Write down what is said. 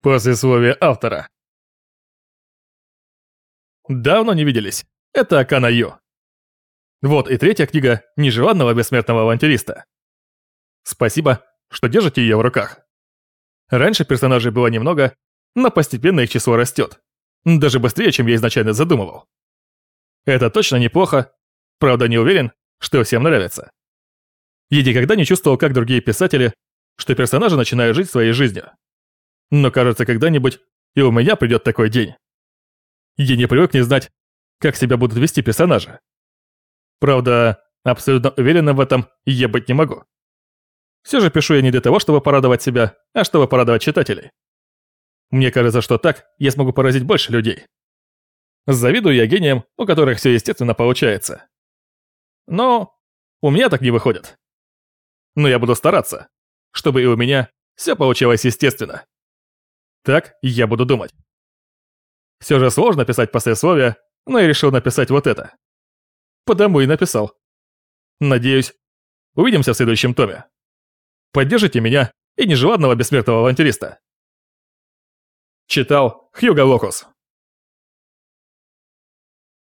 Послесловие автора. Давно не виделись. Это Акана Ю. Вот и третья книга нежеланного бессмертного авантюриста. Спасибо, что держите ее в руках. Раньше персонажей было немного, но постепенно их число растет. Даже быстрее, чем я изначально задумывал. Это точно неплохо, правда не уверен, что всем нравится. Я никогда не чувствовал, как другие писатели, что персонажи начинают жить своей жизнью. Но кажется, когда-нибудь и у меня придет такой день. Я не привык не знать, как себя будут вести персонажи. Правда, абсолютно уверенным в этом я быть не могу. Все же пишу я не для того, чтобы порадовать себя, а чтобы порадовать читателей. Мне кажется, что так я смогу поразить больше людей. Завидую я гениям, у которых все естественно получается. Но у меня так не выходит. Но я буду стараться, чтобы и у меня все получилось естественно. Так я буду думать. Все же сложно писать послесловие, но я решил написать вот это. Потому и написал. Надеюсь, увидимся в следующем томе. Поддержите меня и нежеланного бессмертного авантюриста. Читал Хьюго Локус.